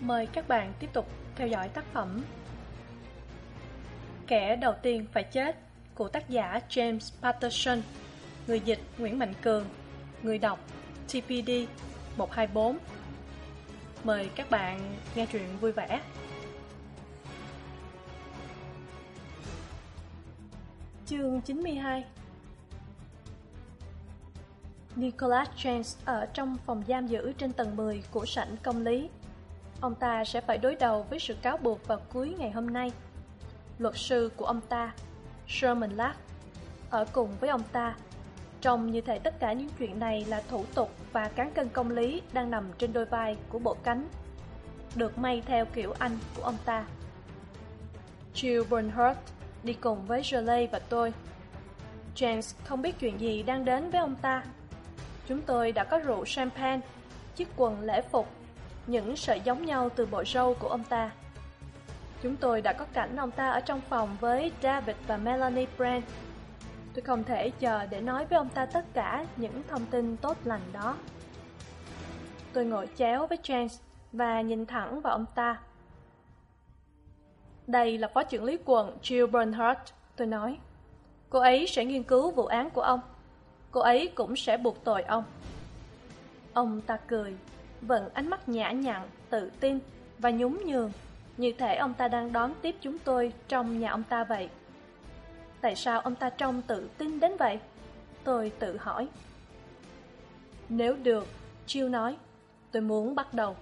Mời các bạn tiếp tục theo dõi tác phẩm Kẻ đầu tiên phải chết của tác giả James Patterson, Người dịch Nguyễn Mạnh Cường, Người đọc TPD 124 Mời các bạn nghe truyện vui vẻ. Chương 92 Nicholas James ở trong phòng giam giữ trên tầng 10 của sảnh công lý. Ông ta sẽ phải đối đầu với sự cáo buộc vào cuối ngày hôm nay. Luật sư của ông ta, Sherman Lapp, ở cùng với ông ta. Trông như thể tất cả những chuyện này là thủ tục và cán cân công lý đang nằm trên đôi vai của bộ cánh. Được may theo kiểu Anh của ông ta. Jill Bernhardt đi cùng với Jolie và tôi. James không biết chuyện gì đang đến với ông ta. Chúng tôi đã có rượu champagne, chiếc quần lễ phục, những sợi giống nhau từ bộ râu của ông ta. Chúng tôi đã có cảnh ông ta ở trong phòng với David và Melanie Brand. Tôi không thể chờ để nói với ông ta tất cả những thông tin tốt lành đó. Tôi ngồi chéo với James và nhìn thẳng vào ông ta. Đây là phó trưởng lý quận Jill Bernhardt, tôi nói. Cô ấy sẽ nghiên cứu vụ án của ông cô ấy cũng sẽ buộc tội ông ông ta cười vẫn ánh mắt nhã nhặn tự tin và nhún nhường như thể ông ta đang đón tiếp chúng tôi trong nhà ông ta vậy. Tại sao ông ta trông tự tin đến vậy? Tôi tự hỏi. Nếu được chiêu nói tôi muốn bắt đầu.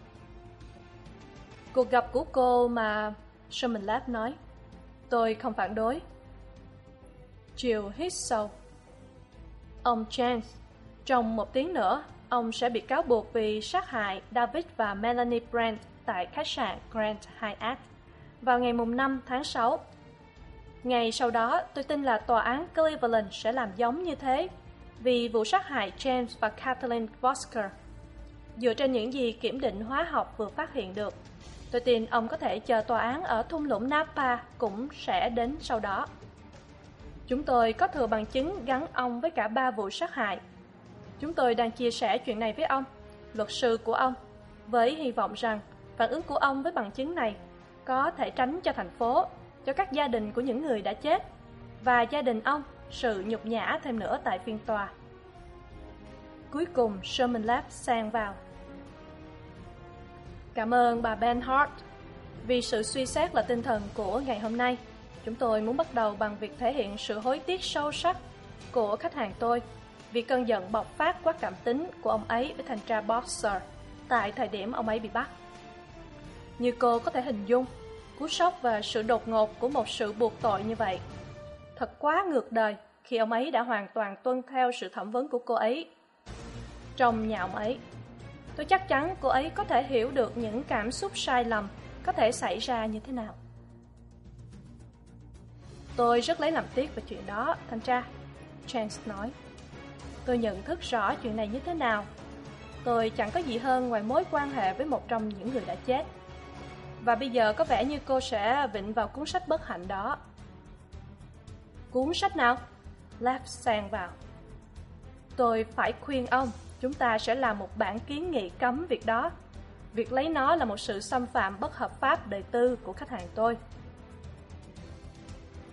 Cuộc gặp của cô mà sherman lab nói tôi không phản đối. Chiều hít sâu. Ông Chance trong một tiếng nữa, ông sẽ bị cáo buộc vì sát hại David và Melanie Brand tại khách sạn Grand Hyatt vào ngày mùng 5 tháng 6. Ngày sau đó, tôi tin là tòa án Cleveland sẽ làm giống như thế vì vụ sát hại James và Kathleen Vosker. Dựa trên những gì kiểm định hóa học vừa phát hiện được, tôi tin ông có thể chờ tòa án ở thung lũng Napa cũng sẽ đến sau đó. Chúng tôi có thừa bằng chứng gắn ông với cả ba vụ sát hại. Chúng tôi đang chia sẻ chuyện này với ông, luật sư của ông, với hy vọng rằng phản ứng của ông với bằng chứng này có thể tránh cho thành phố, cho các gia đình của những người đã chết và gia đình ông sự nhục nhã thêm nữa tại phiên tòa. Cuối cùng, Sherman Lab sang vào. Cảm ơn bà Ben Hart vì sự suy xét là tinh thần của ngày hôm nay. Chúng tôi muốn bắt đầu bằng việc thể hiện sự hối tiếc sâu sắc của khách hàng tôi vì cơn giận bộc phát quá cảm tính của ông ấy với thanh tra Boxer tại thời điểm ông ấy bị bắt. Như cô có thể hình dung, cú sốc và sự đột ngột của một sự buộc tội như vậy. Thật quá ngược đời khi ông ấy đã hoàn toàn tuân theo sự thẩm vấn của cô ấy. Trong nhà ông ấy, tôi chắc chắn cô ấy có thể hiểu được những cảm xúc sai lầm có thể xảy ra như thế nào. Tôi rất lấy làm tiếc về chuyện đó, thanh tra. Chance nói. Tôi nhận thức rõ chuyện này như thế nào. Tôi chẳng có gì hơn ngoài mối quan hệ với một trong những người đã chết. Và bây giờ có vẻ như cô sẽ vịnh vào cuốn sách bất hạnh đó. Cuốn sách nào? Lap sang vào. Tôi phải khuyên ông, chúng ta sẽ làm một bản kiến nghị cấm việc đó. Việc lấy nó là một sự xâm phạm bất hợp pháp đời tư của khách hàng tôi.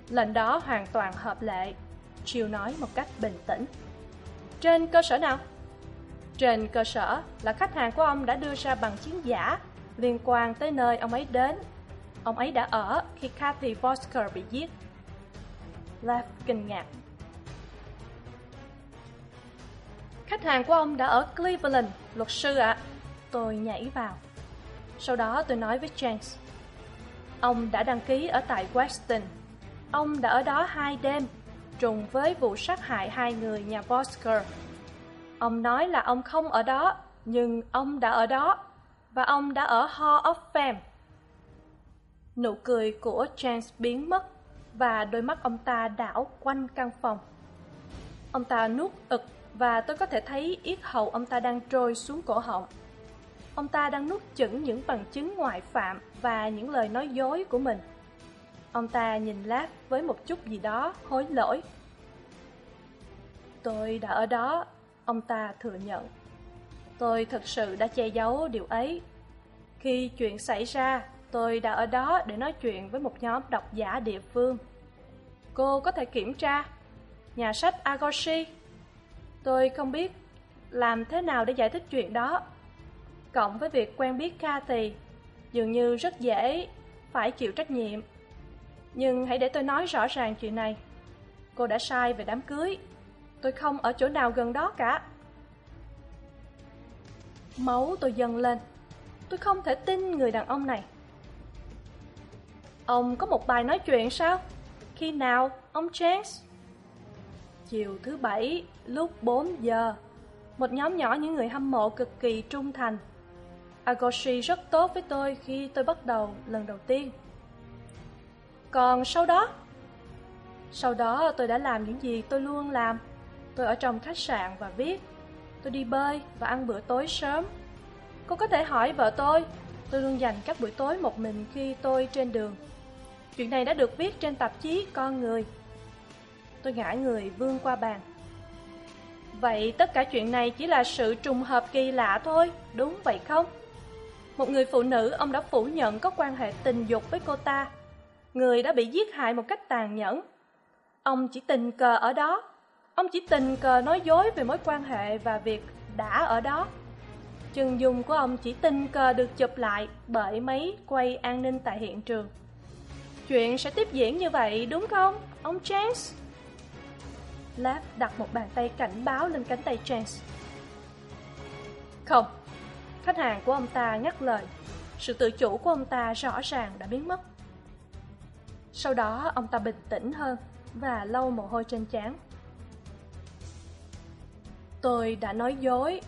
Lệnh đó hoàn toàn hợp lệ Chiêu nói một cách bình tĩnh trên cơ sở nào? Trên cơ sở là khách hàng của ông đã đưa ra bằng chứng giả liên quan tới nơi ông ấy đến. Ông ấy đã ở khi Kathy Vosker bị giết. Laugh kinh ngạc. Khách hàng của ông đã ở Cleveland, luật sư ạ. Tôi nhảy vào. Sau đó tôi nói với James. Ông đã đăng ký ở tại Weston. Ông đã ở đó hai đêm, trùng với vụ sát hại hai người nhà Vosker. Ông nói là ông không ở đó, nhưng ông đã ở đó, và ông đã ở Hall of Fame. Nụ cười của James biến mất, và đôi mắt ông ta đảo quanh căn phòng. Ông ta nuốt ực, và tôi có thể thấy yết hầu ông ta đang trôi xuống cổ họng. Ông ta đang nuốt chửng những bằng chứng ngoại phạm và những lời nói dối của mình. Ông ta nhìn lát với một chút gì đó hối lỗi. Tôi đã ở đó, ông ta thừa nhận. Tôi thật sự đã che giấu điều ấy. Khi chuyện xảy ra, tôi đã ở đó để nói chuyện với một nhóm độc giả địa phương. Cô có thể kiểm tra. Nhà sách Agoshi. Tôi không biết làm thế nào để giải thích chuyện đó. Cộng với việc quen biết Cathy, dường như rất dễ phải chịu trách nhiệm. Nhưng hãy để tôi nói rõ ràng chuyện này. Cô đã sai về đám cưới. Tôi không ở chỗ nào gần đó cả. Máu tôi dâng lên. Tôi không thể tin người đàn ông này. Ông có một bài nói chuyện sao? Khi nào, ông Chance? Chiều thứ bảy, lúc 4 giờ, một nhóm nhỏ những người hâm mộ cực kỳ trung thành. Agoshi rất tốt với tôi khi tôi bắt đầu lần đầu tiên. Còn sau đó? Sau đó tôi đã làm những gì tôi luôn làm. Tôi ở trong khách sạn và viết. Tôi đi bơi và ăn bữa tối sớm. Cô có thể hỏi vợ tôi, tôi luôn dành các buổi tối một mình khi tôi trên đường. Chuyện này đã được viết trên tạp chí Con Người. Tôi ngã người vươn qua bàn. Vậy tất cả chuyện này chỉ là sự trùng hợp kỳ lạ thôi, đúng vậy không? Một người phụ nữ ông đã phủ nhận có quan hệ tình dục với cô ta. Người đã bị giết hại một cách tàn nhẫn. Ông chỉ tình cờ ở đó. Ông chỉ tình cờ nói dối về mối quan hệ và việc đã ở đó. Chân dung của ông chỉ tình cờ được chụp lại bởi máy quay an ninh tại hiện trường. Chuyện sẽ tiếp diễn như vậy đúng không, ông Chance? Lab đặt một bàn tay cảnh báo lên cánh tay Chance. Không, khách hàng của ông ta ngắt lời. Sự tự chủ của ông ta rõ ràng đã biến mất. Sau đó ông ta bình tĩnh hơn và lau mồ hôi trên trán. Tôi đã nói dối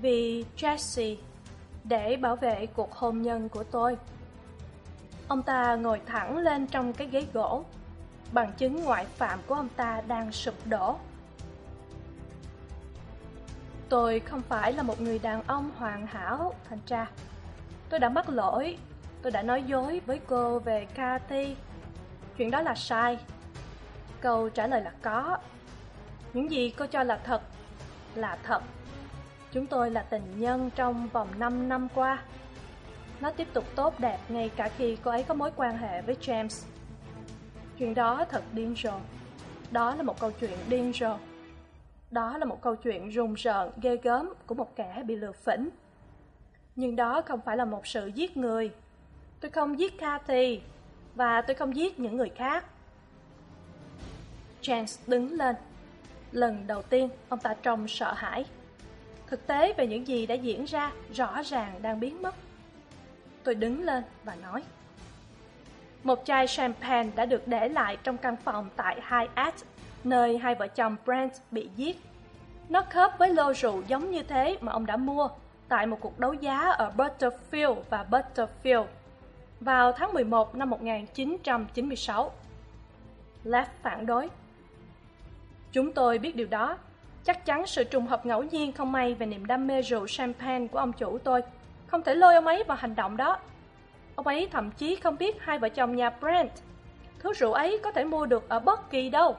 vì Jesse để bảo vệ cuộc hôn nhân của tôi. Ông ta ngồi thẳng lên trong cái ghế gỗ, bằng chứng ngoại phạm của ông ta đang sụp đổ. Tôi không phải là một người đàn ông hoàn hảo, thành tra. Tôi đã mắc lỗi, tôi đã nói dối với cô về Cathy. Chuyện đó là sai. Câu trả lời là có. Những gì cô cho là thật, là thật. Chúng tôi là tình nhân trong vòng năm năm qua. Nó tiếp tục tốt đẹp ngay cả khi cô ấy có mối quan hệ với James. Chuyện đó thật điên rồ. Đó là một câu chuyện điên rồ. Đó là một câu chuyện rùng rợn, ghê gớm của một kẻ bị lừa phỉnh. Nhưng đó không phải là một sự giết người. Tôi không giết Cathy, và tôi không giết những người khác. Chance đứng lên. Lần đầu tiên, ông ta trông sợ hãi. Thực tế về những gì đã diễn ra rõ ràng đang biến mất. Tôi đứng lên và nói. Một chai champagne đã được để lại trong căn phòng tại Hyatt, nơi hai vợ chồng Brent bị giết. Nó khớp với lô rượu giống như thế mà ông đã mua tại một cuộc đấu giá ở Butterfield và Butterfield vào tháng 11 năm 1996. Leff phản đối. Chúng tôi biết điều đó. Chắc chắn sự trùng hợp ngẫu nhiên không may về niềm đam mê rượu champagne của ông chủ tôi không thể lôi ông ấy vào hành động đó. Ông ấy thậm chí không biết hai vợ chồng nhà Brent. Thứ rượu ấy có thể mua được ở bất kỳ đâu.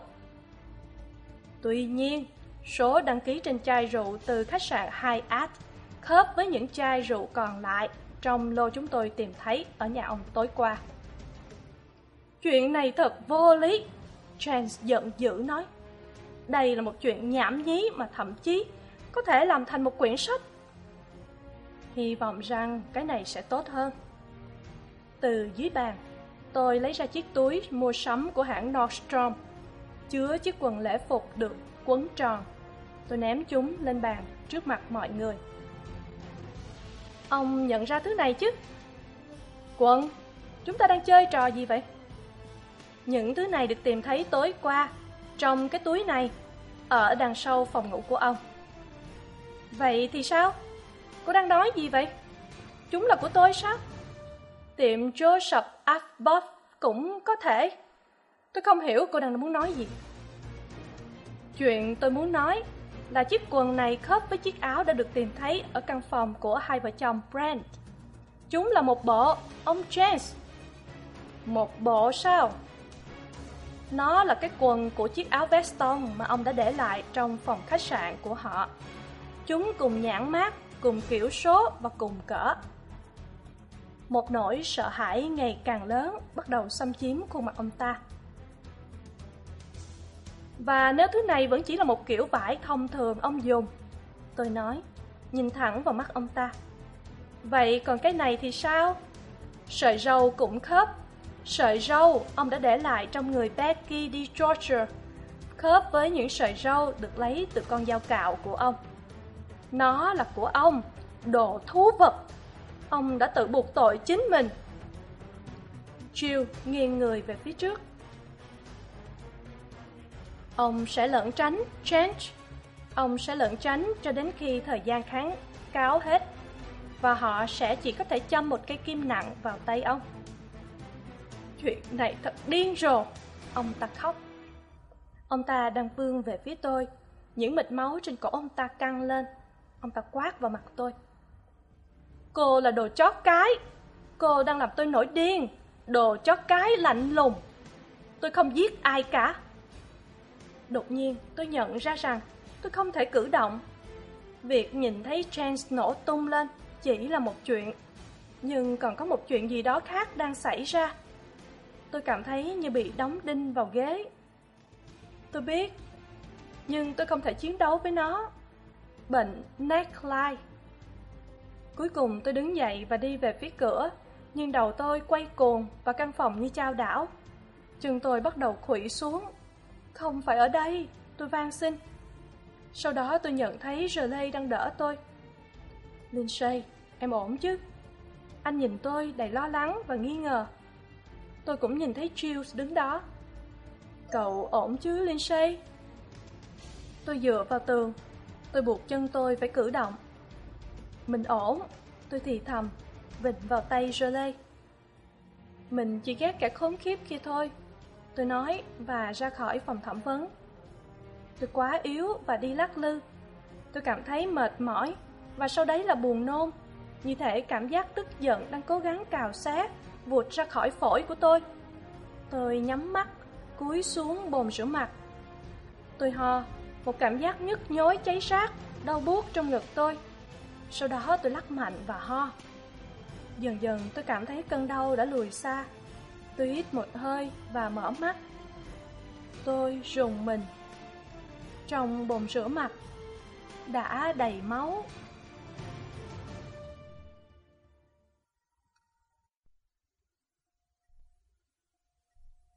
Tuy nhiên, số đăng ký trên chai rượu từ khách sạn Hyatt khớp với những chai rượu còn lại trong lô chúng tôi tìm thấy ở nhà ông tối qua. Chuyện này thật vô lý, Chance giận dữ nói. Đây là một chuyện nhảm nhí mà thậm chí có thể làm thành một quyển sách. Hy vọng rằng cái này sẽ tốt hơn. Từ dưới bàn, tôi lấy ra chiếc túi mua sắm của hãng Nordstrom, chứa chiếc quần lễ phục được quấn tròn. Tôi ném chúng lên bàn trước mặt mọi người. Ông nhận ra thứ này chứ? Quân, chúng ta đang chơi trò gì vậy? Những thứ này được tìm thấy tối qua trong cái túi này ở đằng sau phòng ngủ của ông. Vậy thì sao? Cô đang nói gì vậy? Chúng là của tôi sao? Tiệm Joseph Abbott cũng có thể. Tôi không hiểu cô đang muốn nói gì. Chuyện tôi muốn nói là chiếc quần này khớp với chiếc áo đã được tìm thấy ở căn phòng của hai vợ chồng Brent. Chúng là một bộ, ông James. Một bộ sao? Nó là cái quần của chiếc áo veston mà ông đã để lại trong phòng khách sạn của họ. Chúng cùng nhãn mát, cùng kiểu số và cùng cỡ. một nỗi sợ hãi ngày càng lớn bắt đầu xâm chiếm khuôn mặt ông ta và nếu thứ này vẫn chỉ là một kiểu vải thông thường, ông dùng. Tôi nói, nhìn thẳng vào mắt ông ta. Vậy còn cái này thì sao? Sợi râu cũng khớp. Sợi râu ông đã để lại trong người becky đi georgia, khớp với những sợi râu được lấy từ con dao cạo của ông. Nó là của ông, đồ thú vật. Ông đã tự buộc tội chính mình. Jill nghiêng người về phía trước ông sẽ lẩn tránh change. Ông sẽ lẩn tránh cho đến khi thời gian kháng cáo hết. Và họ sẽ chỉ có thể châm một cây kim nặng vào tay ông. Chuyện này thật điên rồ. Ông ta khóc. Ông ta đang vươn về phía tôi. Những mịt máu trên cổ ông ta căng lên. Ông ta quát vào mặt tôi. Cô là đồ chót cái. Cô đang làm tôi nổi điên. Đồ chót cái lạnh lùng. Tôi không giết ai cả đột nhiên, tôi nhận ra rằng tôi không thể cử động. Việc nhìn thấy James nổ tung lên chỉ là một chuyện, nhưng còn có một chuyện gì đó khác đang xảy ra. Tôi cảm thấy như bị đóng đinh vào ghế. Tôi biết, nhưng tôi không thể chiến đấu với nó. Bệnh neckline. Cuối cùng tôi đứng dậy và đi về phía cửa, nhưng đầu tôi quay cuồng và căn phòng như chao đảo. Chân tôi bắt đầu khuỵu xuống không phải ở đây, tôi van xin. Sau đó tôi nhận thấy Raleigh đang đỡ tôi. Lindsay, em ổn chứ? Anh nhìn tôi đầy lo lắng và nghi ngờ. Tôi cũng nhìn thấy Jules đứng đó. Cậu ổn chứ, Lindsay? Tôi dựa vào tường. Tôi buộc chân tôi phải cử động. Mình ổn, tôi thì thầm, vịnh vào tay Raleigh. Mình chỉ ghét cả khốn khiếp kia thôi tôi nói và ra khỏi phòng thẩm vấn. Tôi quá yếu và đi lắc lư. Tôi cảm thấy mệt mỏi và sau đấy là buồn nôn. Như thể cảm giác tức giận đang cố gắng cào xé vụt ra khỏi phổi của tôi. Tôi nhắm mắt, cúi xuống bồn rửa mặt. Tôi ho, một cảm giác nhức nhối cháy sát đau buốt trong ngực tôi. Sau đó tôi lắc mạnh và ho. Dần dần tôi cảm thấy cơn đau đã lùi xa tôi hít một hơi và mở mắt. Tôi rùng mình. Trong bồn rửa mặt, đã đầy máu.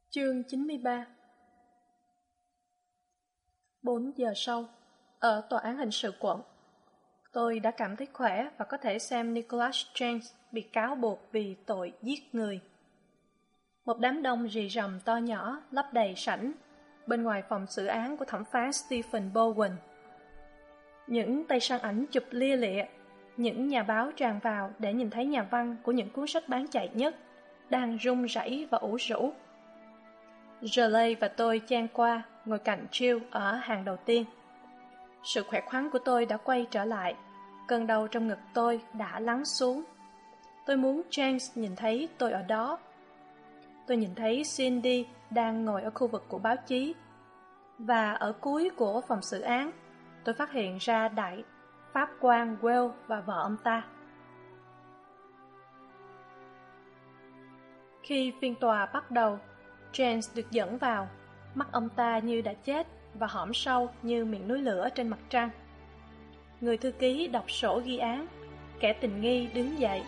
Chương chín mươi ba. Bốn giờ sau, ở tòa án hình sự quận, tôi đã cảm thấy khỏe và có thể xem nicholas james bị cáo buộc vì tội giết người một đám đông rì rầm to nhỏ, lấp đầy sảnh. Bên ngoài phòng xử án của thẩm phán stephen bowen. Những tay săn ảnh chụp lia lịa. Những nhà báo tràn vào để nhìn thấy nhà văn của những cuốn sách bán chạy nhất, đang run rẩy và ủ rũ. Jolie và tôi chen qua, ngồi cạnh Jill ở hàng đầu tiên. Sự khỏe khoắn của tôi đã quay trở lại. Cơn đau trong ngực tôi đã lắng xuống. Tôi muốn james nhìn thấy tôi ở đó tôi nhìn thấy cindy đang ngồi ở khu vực của báo chí. Và ở cuối của phòng xử án, tôi phát hiện ra đại pháp quan well và vợ ông ta. Khi phiên tòa bắt đầu, james được dẫn vào. Mắt ông ta như đã chết và hõm sâu như miệng núi lửa trên mặt trăng. Người thư ký đọc sổ ghi án, kẻ tình nghi đứng dậy.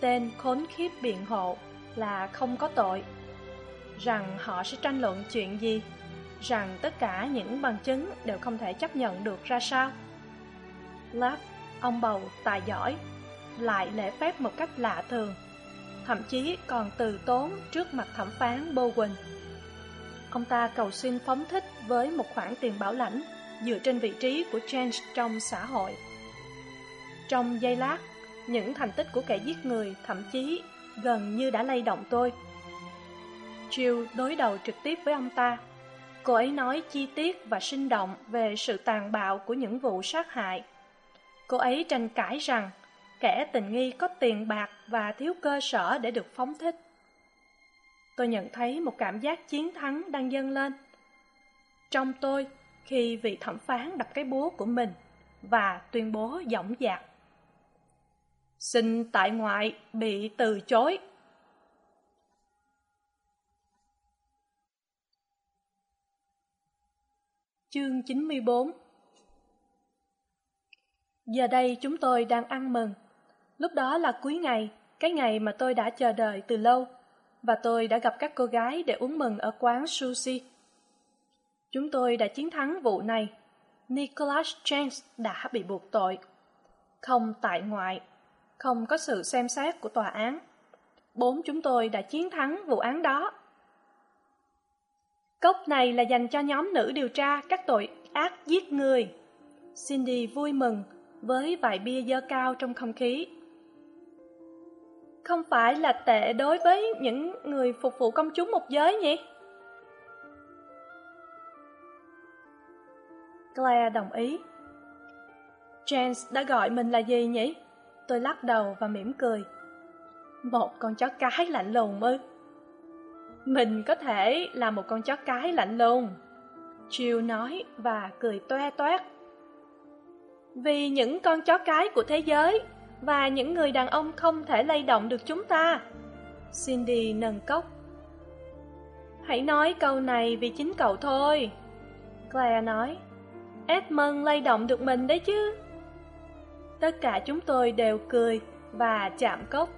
Tên khốn khiếp biện hộ là không có tội rằng họ sẽ tranh luận chuyện gì rằng tất cả những bằng chứng đều không thể chấp nhận được ra sao lát ông bầu tài giỏi lại lễ phép một cách lạ thường thậm chí còn từ tốn trước mặt thẩm phán bowen ông ta cầu xin phóng thích với một khoản tiền bảo lãnh dựa trên vị trí của change trong xã hội. Trong giây lát, những thành tích của kẻ giết người thậm chí gần như đã lay động tôi. Jill đối đầu trực tiếp với ông ta. Cô ấy nói chi tiết và sinh động về sự tàn bạo của những vụ sát hại. Cô ấy tranh cãi rằng kẻ tình nghi có tiền bạc và thiếu cơ sở để được phóng thích. Tôi nhận thấy một cảm giác chiến thắng đang dâng lên. Trong tôi, khi vị thẩm phán đập cái búa của mình và tuyên bố dõng dạc xin tại ngoại bị từ chối. Chương chín mươi bốn. Giờ đây chúng tôi đang ăn mừng. Lúc đó là cuối ngày, cái ngày mà tôi đã chờ đợi từ lâu, và tôi đã gặp các cô gái để uống mừng ở quán sushi. Chúng tôi đã chiến thắng vụ này. Nicholas james đã bị buộc tội. Không tại ngoại không có sự xem xét của tòa án. Bốn chúng tôi đã chiến thắng vụ án đó. Cốc này là dành cho nhóm nữ điều tra các tội ác giết người. Cindy vui mừng với vài bia dơ cao trong không khí. Không phải là tệ đối với những người phục vụ công chúng một giới nhỉ? Claire đồng ý. James đã gọi mình là gì nhỉ? Tôi lắc đầu và mỉm cười. Một con chó cái lạnh lùng ư? Mình có thể là một con chó cái lạnh lùng. Jill nói và cười toe toét. Vì những con chó cái của thế giới và những người đàn ông không thể lay động được chúng ta. Cindy nâng cốc. Hãy nói câu này vì chính cậu thôi. Claire nói. Edmund lay động được mình đấy chứ tất cả chúng tôi đều cười và chạm cốc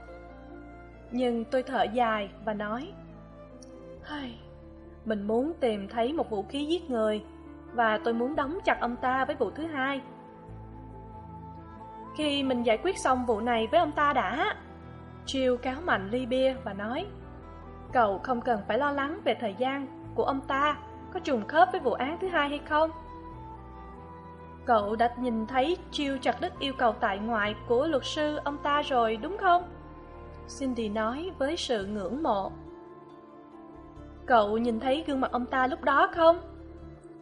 nhưng tôi thở dài và nói Hay, mình muốn tìm thấy một vũ khí giết người và tôi muốn đóng chặt ông ta với vụ thứ hai. Khi mình giải quyết xong vụ này với ông ta đã Jill cáo mạnh ly bia và nói cậu không cần phải lo lắng về thời gian của ông ta có trùng khớp với vụ án thứ hai hay không cậu đã nhìn thấy chiêu chặt đứt yêu cầu tại ngoại của luật sư ông ta rồi, đúng không? Cindy nói với sự ngưỡng mộ. Cậu nhìn thấy gương mặt ông ta lúc đó không?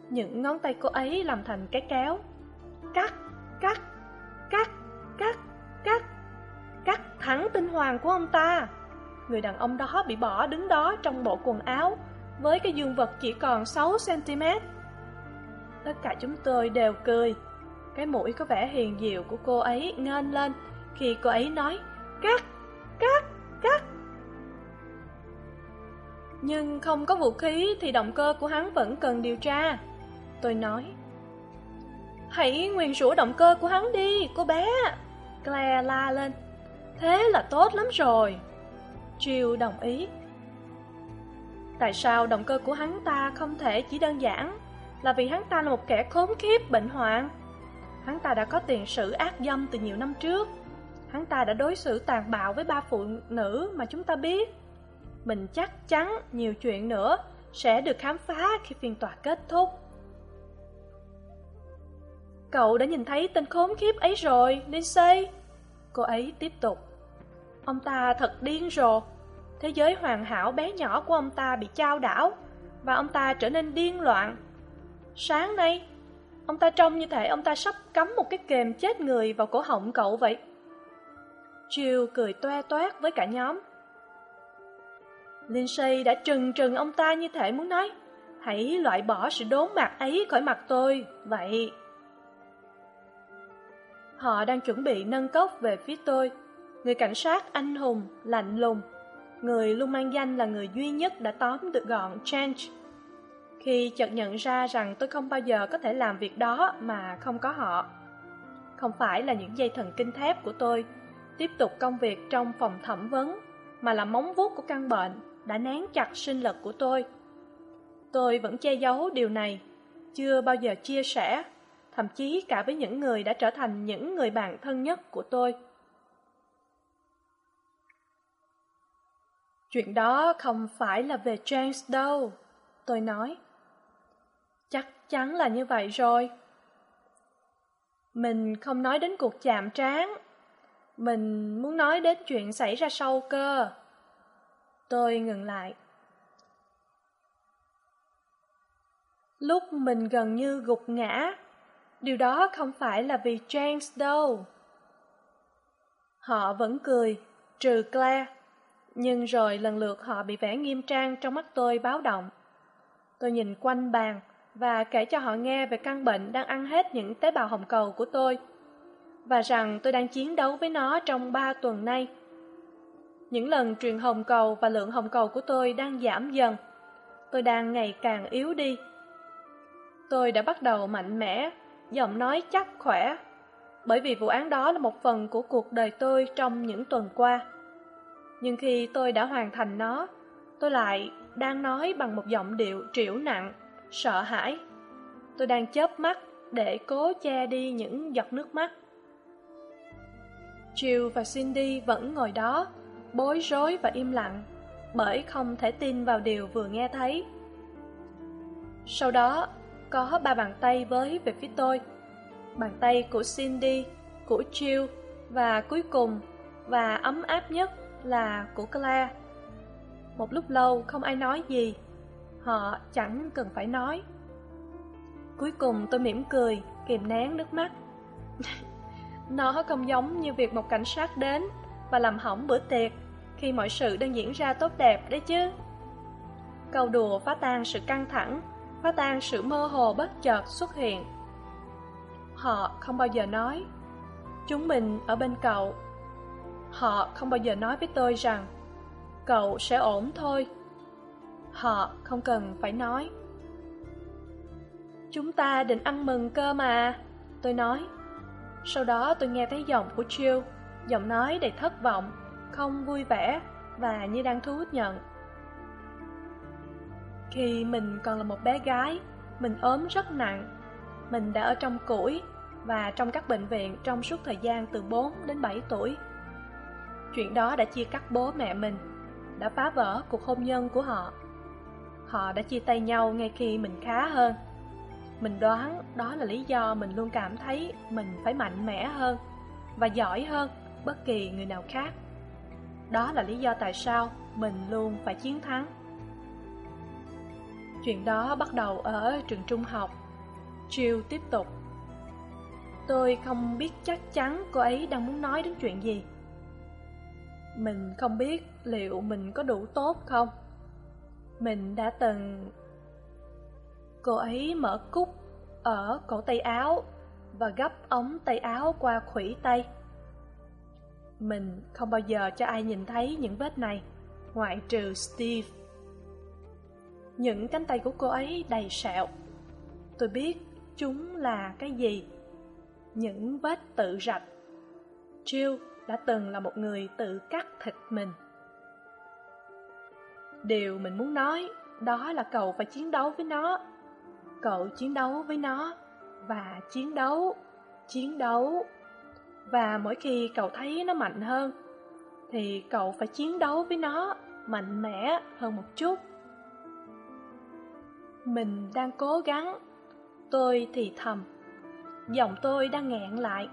Những ngón tay cô ấy làm thành cái kéo. Cắt cắt cắt cắt cắt cắt thẳng tinh hoàng của ông ta. Người đàn ông đó bị bỏ đứng đó trong bộ quần áo với cái dương vật chỉ còn sáu cm tất cả chúng tôi đều cười. Cái mũi có vẻ hiền diệu của cô ấy nghênh lên khi cô ấy nói, cắt cắt cắt. Nhưng không có vũ khí thì động cơ của hắn vẫn cần điều tra. Tôi nói, hãy nguyền rủa động cơ của hắn đi, cô bé. Claire la lên, thế là tốt lắm rồi. Jill đồng ý. Tại sao động cơ của hắn ta không thể chỉ đơn giản? Là vì hắn ta là một kẻ khốn khiếp bệnh hoạn. Hắn ta đã có tiền sử ác dâm từ nhiều năm trước. Hắn ta đã đối xử tàn bạo với ba phụ nữ mà chúng ta biết. Mình chắc chắn nhiều chuyện nữa sẽ được khám phá khi phiên tòa kết thúc. Cậu đã nhìn thấy tên khốn khiếp ấy rồi, lindsay. Cô ấy tiếp tục. Ông ta thật điên rồ. Thế giới hoàn hảo bé nhỏ của ông ta bị chao đảo và ông ta trở nên điên loạn sáng nay ông ta trông như thể ông ta sắp cắm một cái kềm chết người vào cổ họng cậu vậy. Jill cười toe toét với cả nhóm. Lindsay đã trừng trừng ông ta như thể muốn nói, hãy loại bỏ sự đốn mặt ấy khỏi mặt tôi. Vậy, họ đang chuẩn bị nâng cốc về phía tôi. Người cảnh sát anh hùng, lạnh lùng, người luôn mang danh là người duy nhất đã tóm được gọn change khi chợt nhận ra rằng tôi không bao giờ có thể làm việc đó mà không có họ. Không phải là những dây thần kinh thép của tôi tiếp tục công việc trong phòng thẩm vấn, mà là móng vuốt của căn bệnh đã nén chặt sinh lực của tôi. Tôi vẫn che giấu điều này, chưa bao giờ chia sẻ, thậm chí cả với những người đã trở thành những người bạn thân nhất của tôi. Chuyện đó không phải là về james đâu, tôi nói chắn là như vậy rồi. Mình không nói đến cuộc chạm trán. Mình muốn nói đến chuyện xảy ra sau cơ. Tôi ngừng lại. Lúc mình gần như gục ngã, điều đó không phải là vì james đâu. Họ vẫn cười, trừ claire, nhưng rồi lần lượt họ bị vẻ nghiêm trang trong mắt tôi báo động. Tôi nhìn quanh bàn và kể cho họ nghe về căn bệnh đang ăn hết những tế bào hồng cầu của tôi và rằng tôi đang chiến đấu với nó trong ba tuần nay. Những lần truyền hồng cầu và lượng hồng cầu của tôi đang giảm dần. Tôi đang ngày càng yếu đi. Tôi đã bắt đầu mạnh mẽ, giọng nói chắc khỏe, bởi vì vụ án đó là một phần của cuộc đời tôi trong những tuần qua. Nhưng khi tôi đã hoàn thành nó, tôi lại đang nói bằng một giọng điệu triểu nặng, sợ hãi. Tôi đang chớp mắt để cố che đi những giọt nước mắt. Jill và Cindy vẫn ngồi đó, bối rối và im lặng, bởi không thể tin vào điều vừa nghe thấy. Sau đó, có ba bàn tay với về phía tôi. Bàn tay của Cindy, của Jill và cuối cùng và ấm áp nhất là của Claire. Một lúc lâu không ai nói gì, họ chẳng cần phải nói. Cuối cùng tôi mỉm cười, kìm nén nước mắt. Nó không giống như việc một cảnh sát đến và làm hỏng bữa tiệc khi mọi sự đang diễn ra tốt đẹp đấy chứ. Câu đùa phá tan sự căng thẳng, phá tan sự mơ hồ bất chợt xuất hiện. Họ không bao giờ nói, chúng mình ở bên cậu. Họ không bao giờ nói với tôi rằng, cậu sẽ ổn thôi. Họ không cần phải nói. Chúng ta định ăn mừng cơ mà, tôi nói. Sau đó tôi nghe thấy giọng của Jill, giọng nói đầy thất vọng, không vui vẻ và như đang thu hút nhận. Khi mình còn là một bé gái, mình ốm rất nặng. Mình đã ở trong củi và trong các bệnh viện trong suốt thời gian từ 4 đến 7 tuổi. Chuyện đó đã chia cắt bố mẹ mình, đã phá vỡ cuộc hôn nhân của họ. Họ đã chia tay nhau ngay khi mình khá hơn. Mình đoán đó là lý do mình luôn cảm thấy mình phải mạnh mẽ hơn và giỏi hơn bất kỳ người nào khác. Đó là lý do tại sao mình luôn phải chiến thắng. Chuyện đó bắt đầu ở trường trung học. Jill tiếp tục. Tôi không biết chắc chắn cô ấy đang muốn nói đến chuyện gì. Mình không biết liệu mình có đủ tốt không. Mình đã từng Cô ấy mở cúc ở cổ tay áo và gấp ống tay áo qua khuỷu tay. Mình không bao giờ cho ai nhìn thấy những vết này, ngoại trừ Steve. Những cánh tay của cô ấy đầy sẹo. Tôi biết chúng là cái gì. Những vết tự rạch. Jill đã từng là một người tự cắt thịt mình. Điều mình muốn nói đó là cậu phải chiến đấu với nó Cậu chiến đấu với nó và chiến đấu, chiến đấu. Và mỗi khi cậu thấy nó mạnh hơn, thì cậu phải chiến đấu với nó mạnh mẽ hơn một chút. Mình đang cố gắng, tôi thì thầm, giọng tôi đang nghẹn lại.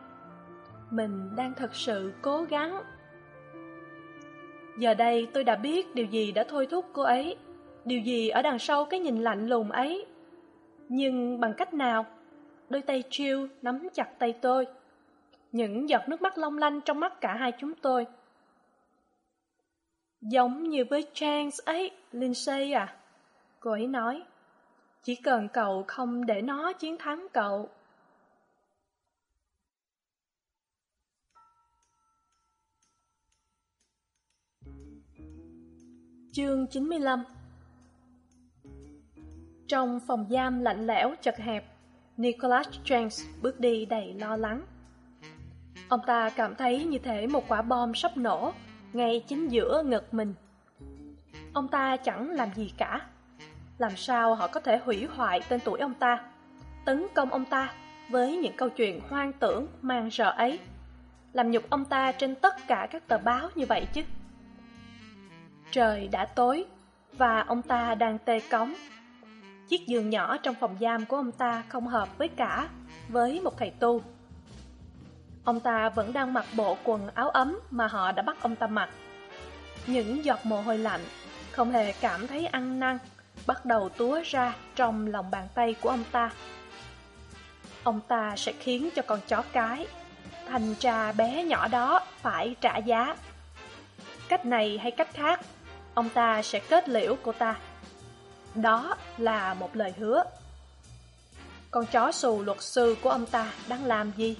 Mình đang thật sự cố gắng. Giờ đây tôi đã biết điều gì đã thôi thúc cô ấy, điều gì ở đằng sau cái nhìn lạnh lùng ấy. Nhưng bằng cách nào? Đôi tay chiêu nắm chặt tay tôi. Những giọt nước mắt long lanh trong mắt cả hai chúng tôi. Giống như với Chance ấy, Lindsay à? Cô ấy nói. Chỉ cần cậu không để nó chiến thắng cậu. Chương 95 trong phòng giam lạnh lẽo chật hẹp, Nicholas James bước đi đầy lo lắng. Ông ta cảm thấy như thể một quả bom sắp nổ ngay chính giữa ngực mình. Ông ta chẳng làm gì cả. Làm sao họ có thể hủy hoại tên tuổi ông ta, tấn công ông ta với những câu chuyện hoang tưởng mang rợ ấy, làm nhục ông ta trên tất cả các tờ báo như vậy chứ? Trời đã tối và ông ta đang tê cống Chiếc giường nhỏ trong phòng giam của ông ta không hợp với cả với một thầy tu. Ông ta vẫn đang mặc bộ quần áo ấm mà họ đã bắt ông ta mặc. Những giọt mồ hôi lạnh, không hề cảm thấy ăn năn, bắt đầu túa ra trong lòng bàn tay của ông ta. Ông ta sẽ khiến cho con chó cái, thành trà bé nhỏ đó phải trả giá. Cách này hay cách khác, ông ta sẽ kết liễu cô ta. Đó là một lời hứa. Con chó xù luật sư của ông ta đang làm gì?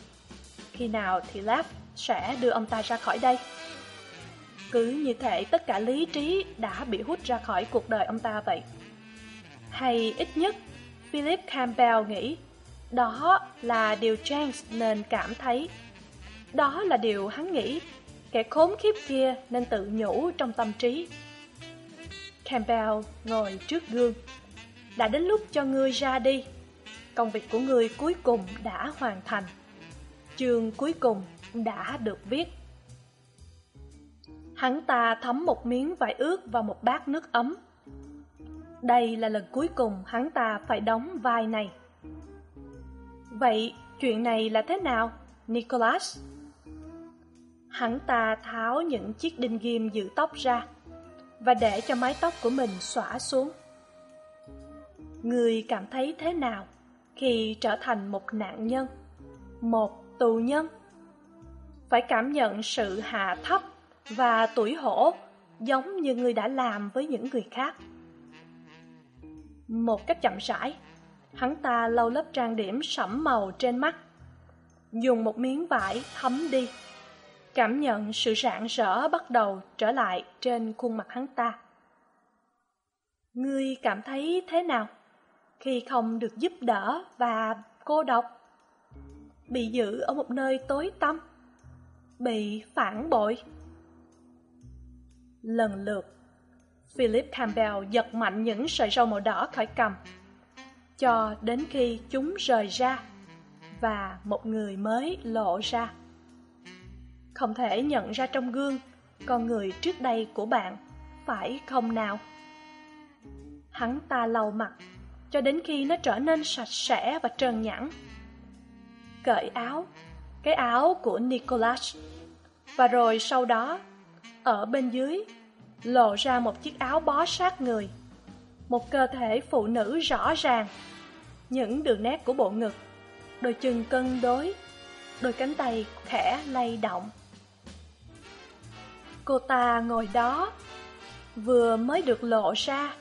khi nào thì Lab sẽ đưa ông ta ra khỏi đây. Cứ như thể tất cả lý trí đã bị hút ra khỏi cuộc đời ông ta vậy. Hay ít nhất, Philip Campbell nghĩ đó là điều James nên cảm thấy. Đó là điều hắn nghĩ, kẻ khốn khiếp kia nên tự nhủ trong tâm trí. Campbell ngồi trước gương. Đã đến lúc cho ngươi ra đi. Công việc của ngươi cuối cùng đã hoàn thành. Chương cuối cùng đã được viết. Hắn ta thấm một miếng vải ướt vào một bát nước ấm. Đây là lần cuối cùng hắn ta phải đóng vai này. Vậy chuyện này là thế nào, Nicholas? Hắn ta tháo những chiếc đinh ghim giữ tóc ra và để cho mái tóc của mình xõa xuống. Người cảm thấy thế nào khi trở thành một nạn nhân, một tù nhân? Phải cảm nhận sự hạ thấp và tủi hổ giống như người đã làm với những người khác. Một cách chậm rãi, hắn ta lau lớp trang điểm sẫm màu trên mắt, dùng một miếng vải thấm đi cảm nhận sự rạng rỡ bắt đầu trở lại trên khuôn mặt hắn ta. Ngươi cảm thấy thế nào khi không được giúp đỡ và cô độc? Bị giữ ở một nơi tối tăm? Bị phản bội? Lần lượt, Philip Campbell giật mạnh những sợi râu màu đỏ khỏi cầm, cho đến khi chúng rời ra và một người mới lộ ra không thể nhận ra trong gương con người trước đây của bạn, phải không nào? Hắn ta lau mặt, cho đến khi nó trở nên sạch sẽ và trơn nhẵn. Cởi áo, cái áo của Nicholas, và rồi sau đó, ở bên dưới, lộ ra một chiếc áo bó sát người, một cơ thể phụ nữ rõ ràng, những đường nét của bộ ngực, đôi chân cân đối, đôi cánh tay khẽ lay động. Cô ta ngồi đó, vừa mới được lộ ra,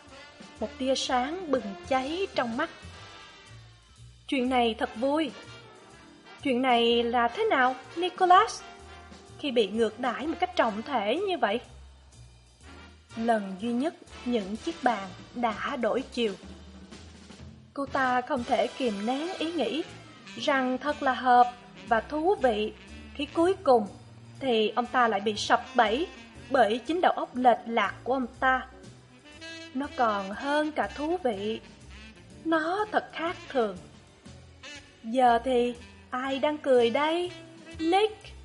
một tia sáng bừng cháy trong mắt. Chuyện này thật vui. Chuyện này là thế nào, Nicholas? Khi bị ngược đãi một cách trọng thể như vậy? Lần duy nhất những chiếc bàn đã đổi chiều. Cô ta không thể kìm nén ý nghĩ rằng thật là hợp và thú vị khi cuối cùng thì ông ta lại bị sập bẫy bởi chính đầu óc lệch lạc của ông ta. Nó còn hơn cả thú vị. Nó thật khác thường. Giờ thì ai đang cười đây? Nick!